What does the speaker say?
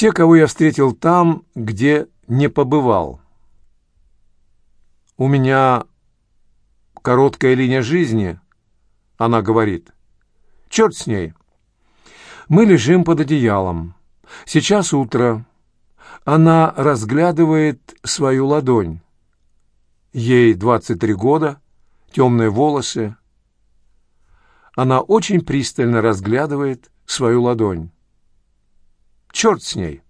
Все, кого я встретил там, где не побывал. У меня короткая линия жизни, она говорит. Черт с ней. Мы лежим под одеялом. Сейчас утро. Она разглядывает свою ладонь. Ей 23 года, темные волосы. Она очень пристально разглядывает свою ладонь. Черт с ней.